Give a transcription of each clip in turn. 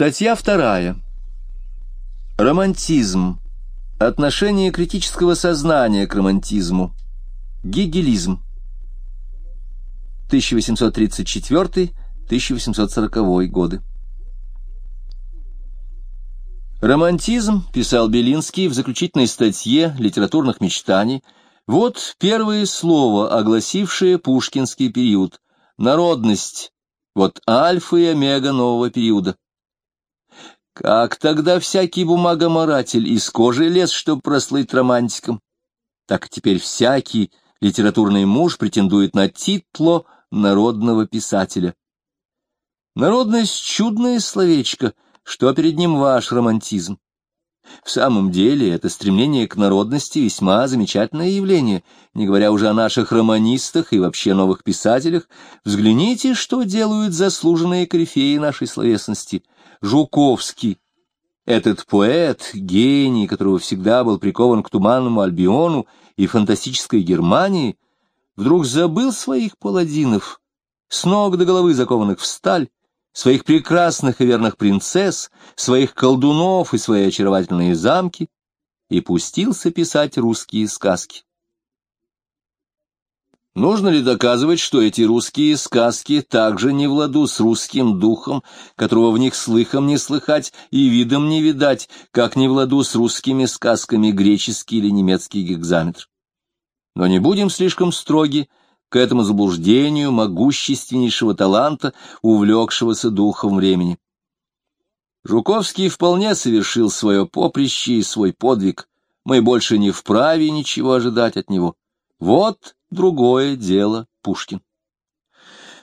Статья вторая. Романтизм. Отношение критического сознания к романтизму. Гегелизм. 1834-1840 годы. Романтизм, писал Белинский в заключительной статье литературных мечтаний, вот первое слово, огласившее пушкинский период. Народность. Вот альфа и омега нового периода. Как тогда всякий бумагоморатель из кожи лез, чтобы прослыть романтиком? Так теперь всякий литературный муж претендует на титло народного писателя. Народность — чудное словечко, что перед ним ваш романтизм. В самом деле это стремление к народности весьма замечательное явление, не говоря уже о наших романистах и вообще новых писателях. Взгляните, что делают заслуженные корифеи нашей словесности. Жуковский, этот поэт, гений, которого всегда был прикован к туманному Альбиону и фантастической Германии, вдруг забыл своих паладинов, с ног до головы закованных в сталь, своих прекрасных и верных принцесс, своих колдунов и свои очаровательные замки, и пустился писать русские сказки. Нужно ли доказывать, что эти русские сказки также не в ладу с русским духом, которого в них слыхом не слыхать и видом не видать, как не в ладу с русскими сказками греческий или немецкий гекзаметр? Но не будем слишком строги к этому заблуждению могущественнейшего таланта, увлекшегося духом времени. Жуковский вполне совершил свое поприще и свой подвиг, мы больше не вправе ничего ожидать от него. Вот другое дело Пушкин.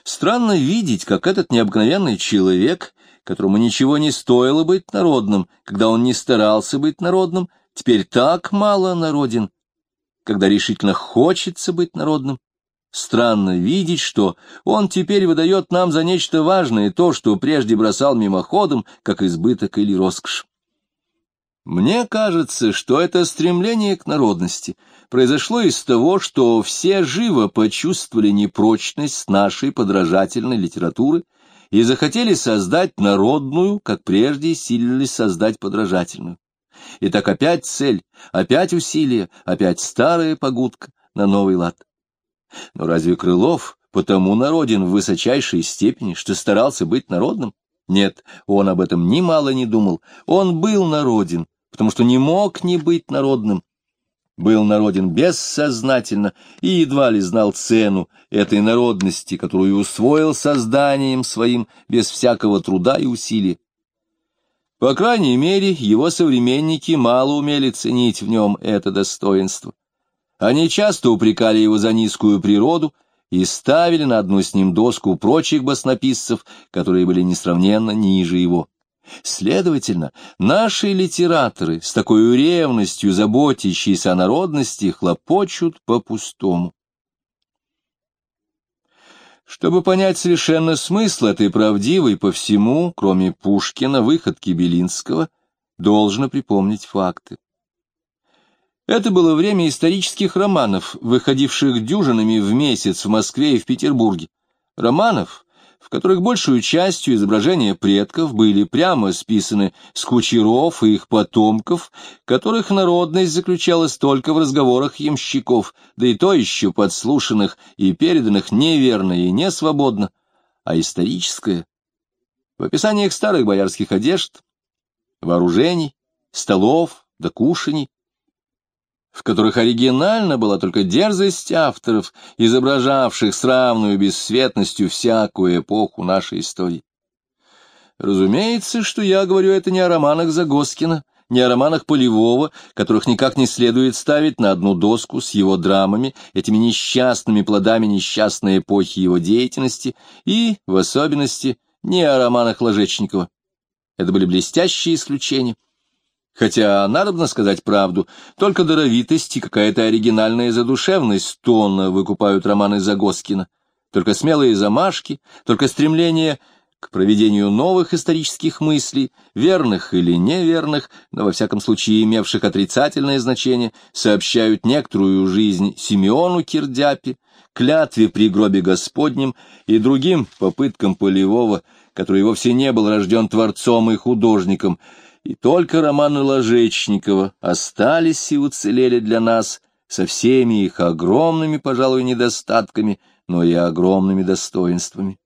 Странно видеть, как этот необыкновенный человек, которому ничего не стоило быть народным, когда он не старался быть народным, теперь так мало народен, когда решительно хочется быть народным. Странно видеть, что он теперь выдает нам за нечто важное то, что прежде бросал мимоходом, как избыток или роскошь. Мне кажется, что это стремление к народности произошло из того, что все живо почувствовали непрочность нашей подражательной литературы и захотели создать народную, как прежде силились создать подражательную. И так опять цель, опять усилие, опять старая погудка на новый лад. Но разве Крылов потому народен в высочайшей степени, что старался быть народным? Нет, он об этом ни мало не думал. Он был народен, потому что не мог не быть народным. Был народен бессознательно и едва ли знал цену этой народности, которую усвоил созданием своим без всякого труда и усилия. По крайней мере, его современники мало умели ценить в нем это достоинство. Они часто упрекали его за низкую природу и ставили на одну с ним доску прочих баснописцев, которые были несравненно ниже его. Следовательно, наши литераторы, с такой ревностью заботящиеся о народности, хлопочут по-пустому. Чтобы понять совершенно смысл этой правдивой по всему, кроме Пушкина, выходки Белинского, должно припомнить факты. Это было время исторических романов, выходивших дюжинами в месяц в Москве и в Петербурге. Романов, в которых большую частью изображения предков были прямо списаны с кучеров и их потомков, которых народность заключалась только в разговорах ямщиков, да и то еще подслушанных и переданных неверно и не свободно, а историческое в описаниях старых боярских одежд, вооружений, столов да кушаний, в которых оригинально была только дерзость авторов, изображавших с равную бесцветностью всякую эпоху нашей истории. Разумеется, что я говорю это не о романах Загоскина, не о романах Полевого, которых никак не следует ставить на одну доску с его драмами, этими несчастными плодами несчастной эпохи его деятельности, и, в особенности, не о романах Ложечникова. Это были блестящие исключения. Хотя, надо сказать правду, только даровитость и какая-то оригинальная задушевность тонна выкупают романы Загоскина. Только смелые замашки, только стремление к проведению новых исторических мыслей, верных или неверных, но во всяком случае имевших отрицательное значение, сообщают некоторую жизнь Симеону Кирдяпе, клятве при гробе Господнем и другим попыткам Полевого, который вовсе не был рожден творцом и художником, и только романы Ложечникова остались и уцелели для нас со всеми их огромными, пожалуй, недостатками, но и огромными достоинствами.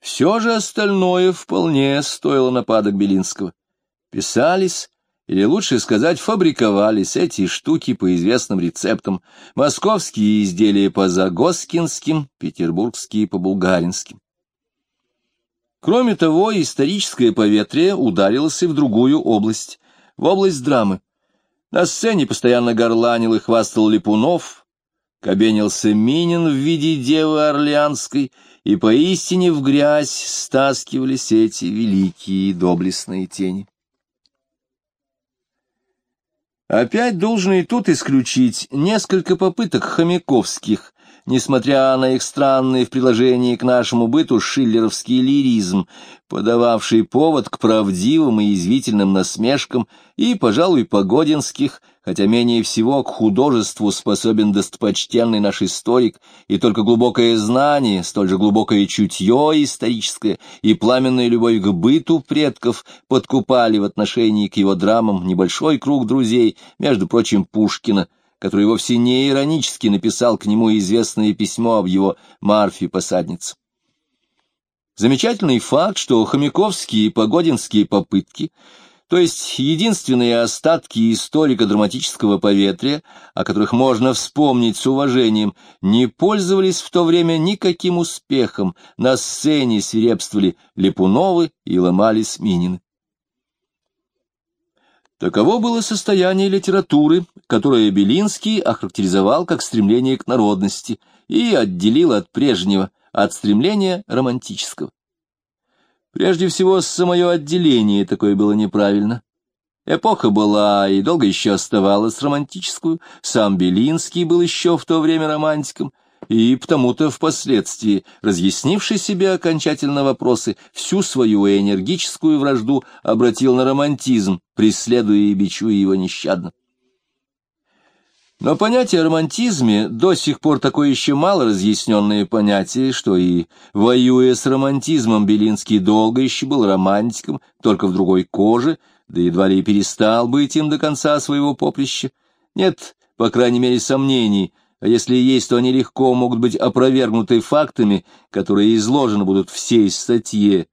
Все же остальное вполне стоило нападок Белинского. Писались, или лучше сказать, фабриковались эти штуки по известным рецептам, московские изделия по загоскинским, петербургские по булгаринским. Кроме того, историческое поветрие ударилось и в другую область, в область драмы. На сцене постоянно горланил и хвастал Липунов, кабенился Минин в виде девы Орлеанской, и поистине в грязь стаскивались эти великие доблестные тени. Опять должен и тут исключить несколько попыток хомяковских несмотря на их странный в приложении к нашему быту шиллеровский лиризм, подававший повод к правдивым и извительным насмешкам, и, пожалуй, погодинских, хотя менее всего к художеству способен достопочтенный наш историк, и только глубокое знание, столь же глубокое чутье историческое и пламенная любовь к быту предков подкупали в отношении к его драмам небольшой круг друзей, между прочим, Пушкина, который вовсе не иронически написал к нему известное письмо об его Марфе-посаднице. Замечательный факт, что хомяковские и погодинские попытки, то есть единственные остатки историко-драматического поветрия, о которых можно вспомнить с уважением, не пользовались в то время никаким успехом, на сцене свирепствовали Липуновы и ломались Минины. Таково было состояние литературы, которое Белинский охарактеризовал как стремление к народности и отделил от прежнего, от стремления романтического. Прежде всего, самое отделение такое было неправильно. Эпоха была и долго еще оставалась романтическую, сам Белинский был еще в то время романтиком, и потому-то впоследствии, разъяснивший себе окончательно вопросы, всю свою энергическую вражду обратил на романтизм, преследуя и бичуя его нещадно. Но понятие о романтизме до сих пор такое еще мало разъясненное понятие, что и, воюя с романтизмом, Белинский долго еще был романтиком, только в другой коже, да едва ли и перестал быть им до конца своего поприща. Нет, по крайней мере, сомнений — а если есть, то они легко могут быть опровергнуты фактами, которые изложены будут в сей статье,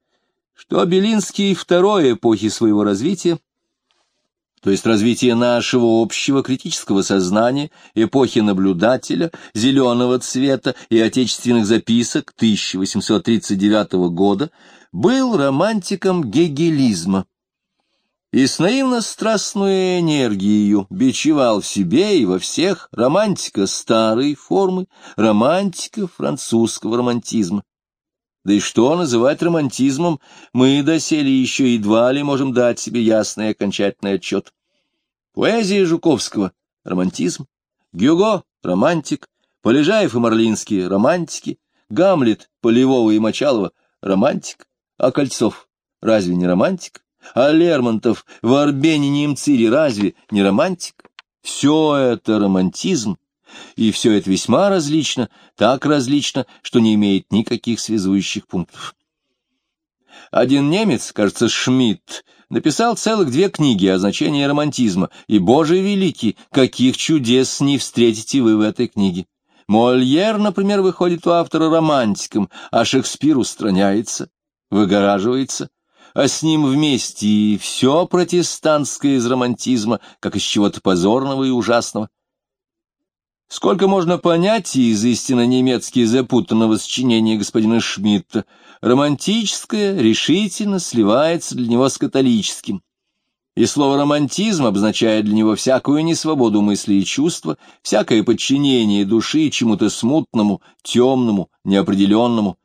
что Белинский второй эпохи своего развития, то есть развитие нашего общего критического сознания, эпохи наблюдателя, зеленого цвета и отечественных записок 1839 года, был романтиком гегелизма и с наивно-страстной энергией бичевал в себе и во всех романтика старой формы, романтика французского романтизма. Да и что называть романтизмом, мы доселе еще едва ли можем дать себе ясный окончательный отчет. Поэзия Жуковского — романтизм, Гюго — романтик, Полежаев и Марлинский — романтики, Гамлет, Полевого и Мочалова — романтик, а Кольцов — разве не романтик? А Лермонтов в Арбенине Мцире разве не романтик? Все это романтизм, и все это весьма различно, так различно, что не имеет никаких связующих пунктов. Один немец, кажется, Шмидт, написал целых две книги о значении романтизма, и, боже великий, каких чудес не встретите вы в этой книге. Мольер, например, выходит у автора романтиком, а Шекспир устраняется, выгораживается, а с ним вместе и все протестантское из романтизма, как из чего-то позорного и ужасного. Сколько можно понять из истинно немецки запутанного сочинения господина Шмидта, романтическое решительно сливается для него с католическим. И слово «романтизм» обозначает для него всякую несвободу мысли и чувства, всякое подчинение души чему-то смутному, темному, неопределенному.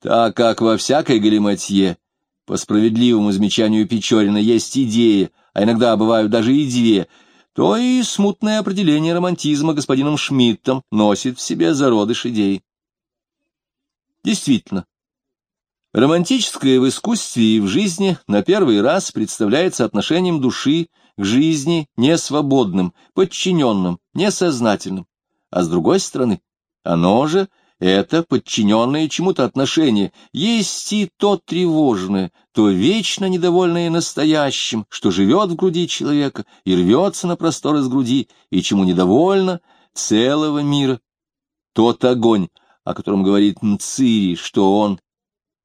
Так как во всякой галиматье по справедливому замечанию Печорина есть идея, а иногда бывают даже и две, то и смутное определение романтизма господином Шмидтом носит в себе зародыш идей. Действительно, романтическое в искусстве и в жизни на первый раз представляется отношением души к жизни несвободным, подчиненным, несознательным, а с другой стороны, Оно же — это подчиненное чему-то отношение, есть и то тревожное, то вечно недовольное настоящим, что живет в груди человека и рвется на простор из груди, и чему недовольно целого мира. Тот огонь, о котором говорит Мцири, что он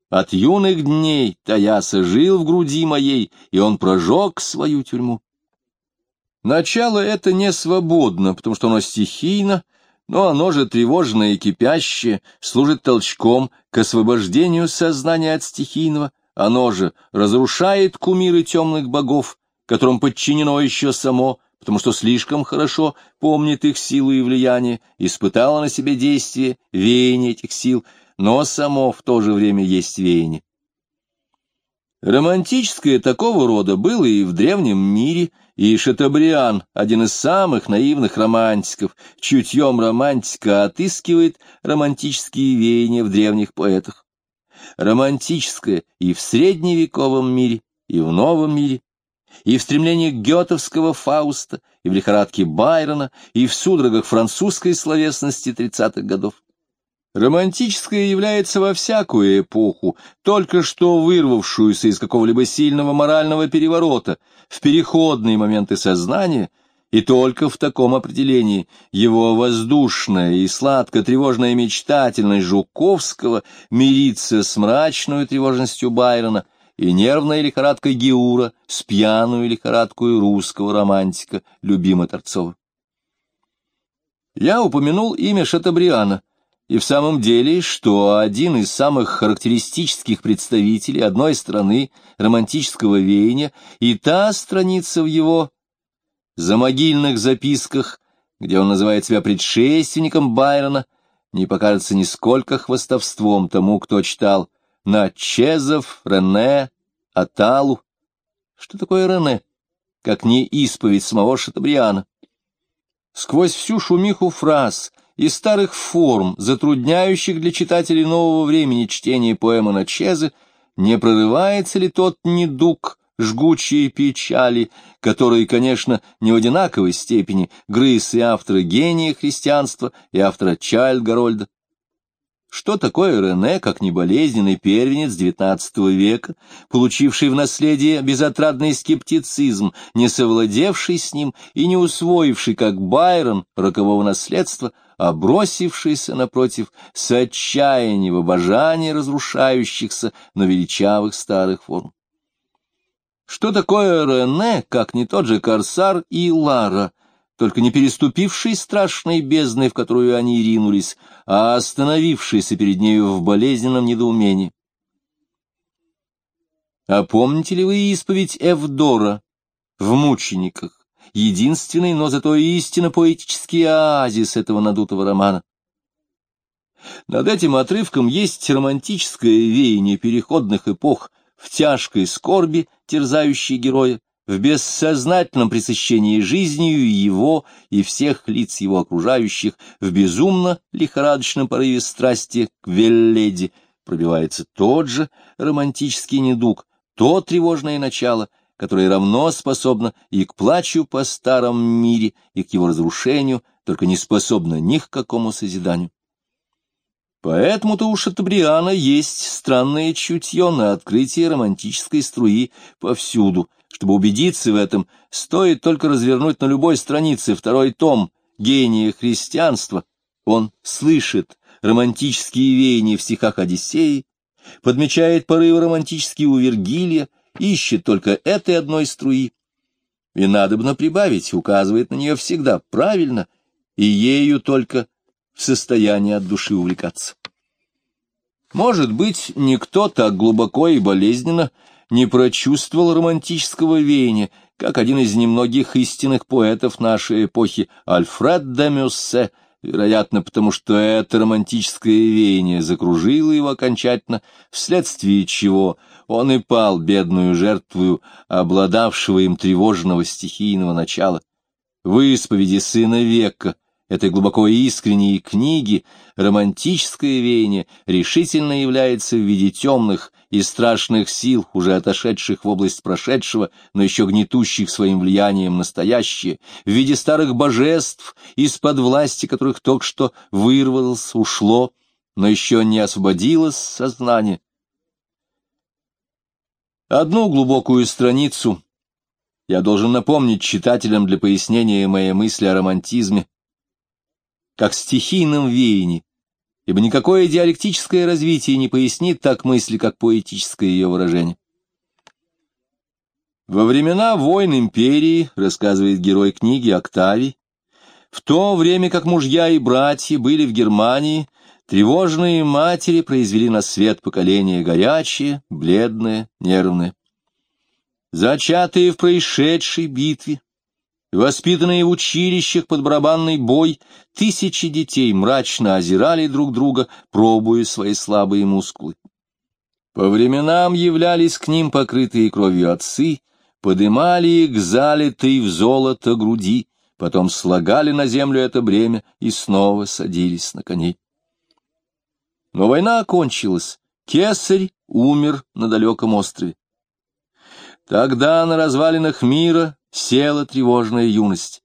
от юных дней Таяса жил в груди моей, и он прожег свою тюрьму. Начало это не свободно, потому что оно стихийно, но оно же тревожное и кипящее, служит толчком к освобождению сознания от стихийного, оно же разрушает кумиры темных богов, которым подчинено еще само, потому что слишком хорошо помнит их силу и влияние, испытало на себе действие, веяние этих сил, но само в то же время есть веяние. Романтическое такого рода было и в древнем мире, и Шатабриан, один из самых наивных романтиков, чутьем романтика отыскивает романтические веяния в древних поэтах. Романтическое и в средневековом мире, и в новом мире, и в стремлении Гетовского Фауста, и в лихорадке Байрона, и в судорогах французской словесности тридцатых годов. Романтическое является во всякую эпоху, только что вырвавшуюся из какого-либо сильного морального переворота, в переходные моменты сознания, и только в таком определении его воздушная и сладко-тревожная мечтательность Жуковского мирится с мрачной тревожностью Байрона и нервной лихорадкой Геура с пьяную лихорадкой русского романтика, любима Торцова. Я упомянул имя Шатабриана, и в самом деле, что один из самых характеристических представителей одной страны романтического веяния и та страница в его замогильных записках, где он называет себя предшественником Байрона, не покажется нисколько хвостовством тому, кто читал Начезов, Рене, Аталу. Что такое Рене? Как не исповедь самого Шатабриана. Сквозь всю шумиху фраз — и старых форм, затрудняющих для читателей нового времени чтение поэмы Начезы, не прорывается ли тот недуг жгучие печали, которые, конечно, не в одинаковой степени грыз и автора гения христианства, и автора Чайльд-Гарольда. Что такое Рене, как неболезненный первенец XIX века, получивший в наследие безотрадный скептицизм, не совладевший с ним и не усвоивший, как Байрон, рокового наследства, а напротив, с отчаяния в обожании разрушающихся, но величавых старых форм. Что такое Рене, как не тот же Корсар и Лара, только не переступивший страшной бездны, в которую они ринулись, а остановившийся перед нею в болезненном недоумении? А помните ли вы исповедь Эвдора в «Мучениках»? Единственный, но зато истинно поэтический оазис этого надутого романа. Над этим отрывком есть романтическое веяние переходных эпох в тяжкой скорби, терзающей героя, в бессознательном пресыщении жизнью его и всех лиц его окружающих, в безумно лихорадочном порыве страсти к Велледи пробивается тот же романтический недуг, то тревожное начало, которое равно способно и к плачу по старом мире, и к его разрушению, только не способно ни к какому созиданию. Поэтому-то у Шатабриана есть странное чутье на открытие романтической струи повсюду. Чтобы убедиться в этом, стоит только развернуть на любой странице второй том «Гения христианства». Он слышит романтические веяния в стихах Одиссеи, подмечает порывы романтические у Вергилия, ищет только этой одной струи, и надобно прибавить, указывает на нее всегда правильно, и ею только в состоянии от души увлекаться. Может быть, никто так глубоко и болезненно не прочувствовал романтического веяния, как один из немногих истинных поэтов нашей эпохи Альфред де Мюссе — вероятно, потому что это романтическое веяние закружило его окончательно, вследствие чего он и пал бедную жертвую обладавшего им тревожного стихийного начала. В исповеди сына века этой глубоко искренней книги романтическое веяние решительно является в виде темных и страшных сил, уже отошедших в область прошедшего, но еще гнетущих своим влиянием настоящее, в виде старых божеств, из-под власти которых только что вырвалось, ушло, но еще не освободилось сознание. Одну глубокую страницу я должен напомнить читателям для пояснения моей мысли о романтизме, как стихийном веянии, ибо никакое диалектическое развитие не пояснит так мысли, как поэтическое ее выражение. Во времена войн империи, рассказывает герой книги Октавий, в то время как мужья и братья были в Германии, тревожные матери произвели на свет поколение горячее, бледное, нервное. Зачатые в происшедшей битве, Воспитанные в училищах под барабанный бой, тысячи детей мрачно озирали друг друга, пробуя свои слабые мускулы. По временам являлись к ним покрытые кровью отцы, подымали их залитые в золото груди, потом слагали на землю это бремя и снова садились на коней. Но война окончилась, кесарь умер на далеком острове. Тогда на развалинах мира села тревожная юность.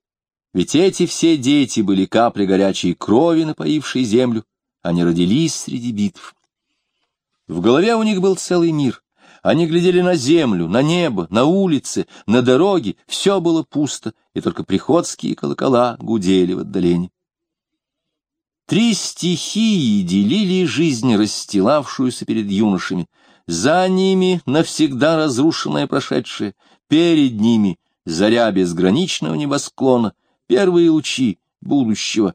Ведь эти все дети были капли горячей крови, напоившей землю, они родились среди битв. В голове у них был целый мир. Они глядели на землю, на небо, на улицы, на дороги, все было пусто, и только приходские колокола гудели в отдалении. Три стихии делили жизнь, расстилавшуюся перед юношами. За ними навсегда разрушенное прошедшее, перед ними заря безграничного небосклона, первые лучи будущего,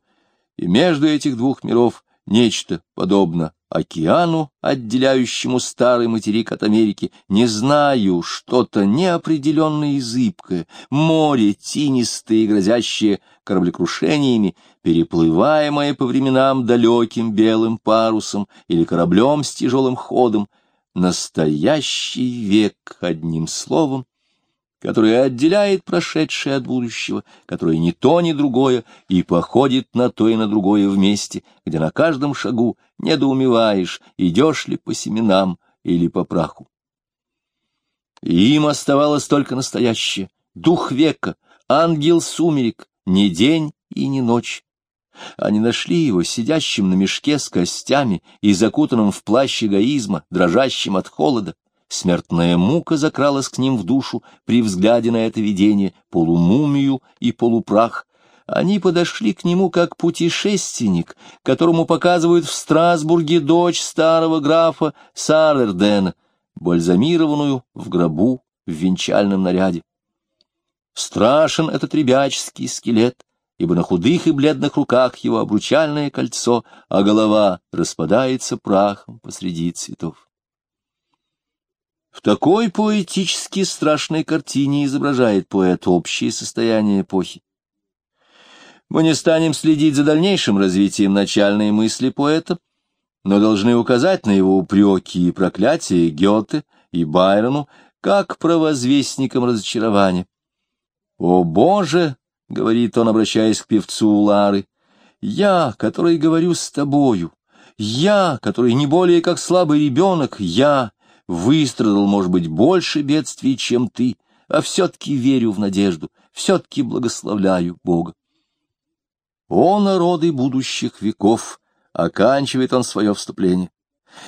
и между этих двух миров нечто подобно океану, отделяющему старый материк от Америки, не знаю, что-то неопределенное и зыбкое, море тинистое и грозящее кораблекрушениями, переплываемое по временам далеким белым парусом или кораблем с тяжелым ходом, настоящий век, одним словом, которое отделяет прошедшее от будущего, которое ни то, ни другое, и походит на то и на другое вместе, где на каждом шагу недоумеваешь, идешь ли по семенам или по праху. Им оставалось только настоящее, дух века, ангел сумерек, ни день и ни ночь. Они нашли его сидящим на мешке с костями и закутанным в плащ эгоизма, дрожащим от холода, Смертная мука закралась к ним в душу при взгляде на это видение, полумумию и полупрах. Они подошли к нему как путешественник, которому показывают в Страсбурге дочь старого графа Сарвердена, бальзамированную в гробу в венчальном наряде. Страшен этот ребяческий скелет, ибо на худых и бледных руках его обручальное кольцо, а голова распадается прахом посреди цветов. В такой поэтически страшной картине изображает поэт общее состояние эпохи. Мы не станем следить за дальнейшим развитием начальной мысли поэта, но должны указать на его упреки и проклятия Гёте и Байрону как провозвестникам разочарования. «О, Боже!» — говорит он, обращаясь к певцу Лары, — «я, который говорю с тобою, я, который не более как слабый ребенок, я, выстрадал, может быть, больше бедствий, чем ты, а все-таки верю в надежду, все-таки благословляю Бога. О, народы будущих веков! Оканчивает он свое вступление.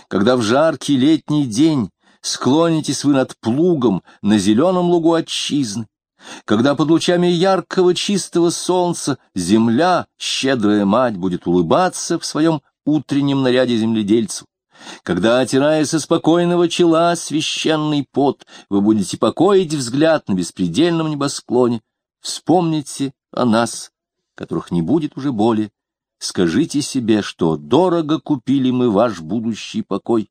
Когда в жаркий летний день склонитесь вы над плугом на зеленом лугу отчизны, когда под лучами яркого чистого солнца земля, щедрая мать, будет улыбаться в своем утреннем наряде земледельцу, когда, отирая со спокойного чела священный пот, вы будете покоить взгляд на беспредельном небосклоне, вспомните о нас, которых не будет уже более. Скажите себе, что дорого купили мы ваш будущий покой.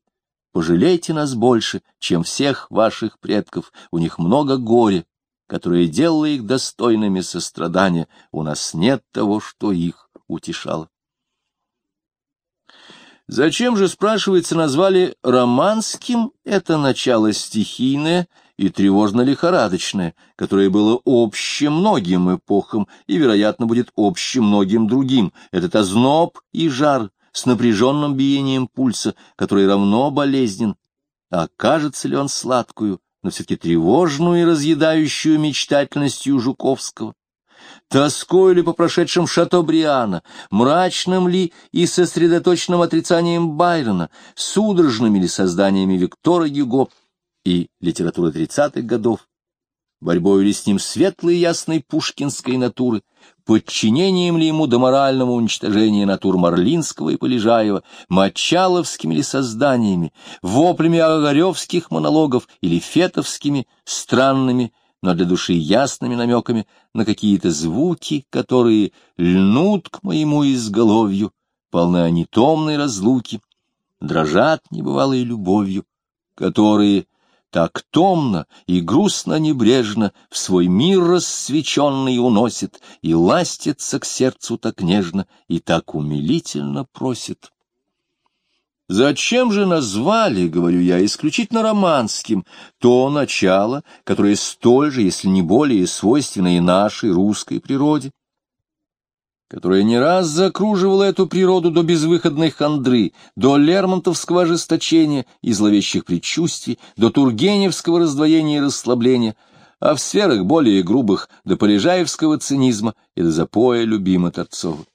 Пожалейте нас больше, чем всех ваших предков. У них много горя, которое делало их достойными сострадания. У нас нет того, что их утешало. Зачем же, спрашивается, назвали романским это начало стихийное и тревожно-лихорадочное, которое было обще многим эпохам и, вероятно, будет обще многим другим, этот озноб и жар с напряженным биением пульса, который равно болезнен, а кажется ли он сладкую, но все-таки тревожную и разъедающую мечтательностью Жуковского? Тоской ли по прошедшим Шатобриана, мрачным ли и сосредоточенным отрицанием Байрона, судорожными ли созданиями Виктора Гюго и литературы тридцатых годов, борьбой ли с ним светлой и ясной пушкинской натуры, подчинением ли ему до морального уничтожения натур Марлинского и Полежаева, мочаловскими ли созданиями, воплями огаревских монологов или фетовскими странными, но для души ясными намеками на какие-то звуки, которые льнут к моему изголовью, полны они томной разлуки, дрожат небывалой любовью, которые так томно и грустно-небрежно в свой мир рассвеченный уносит и ластится к сердцу так нежно и так умилительно просит. Зачем же назвали, говорю я, исключительно романским то начало, которое столь же, если не более, свойственно и нашей русской природе? которая не раз закруживала эту природу до безвыходной хандры, до лермонтовского ожесточения и зловещих предчувствий, до тургеневского раздвоения и расслабления, а в сферах более грубых до полежаевского цинизма и до запоя любима Торцова.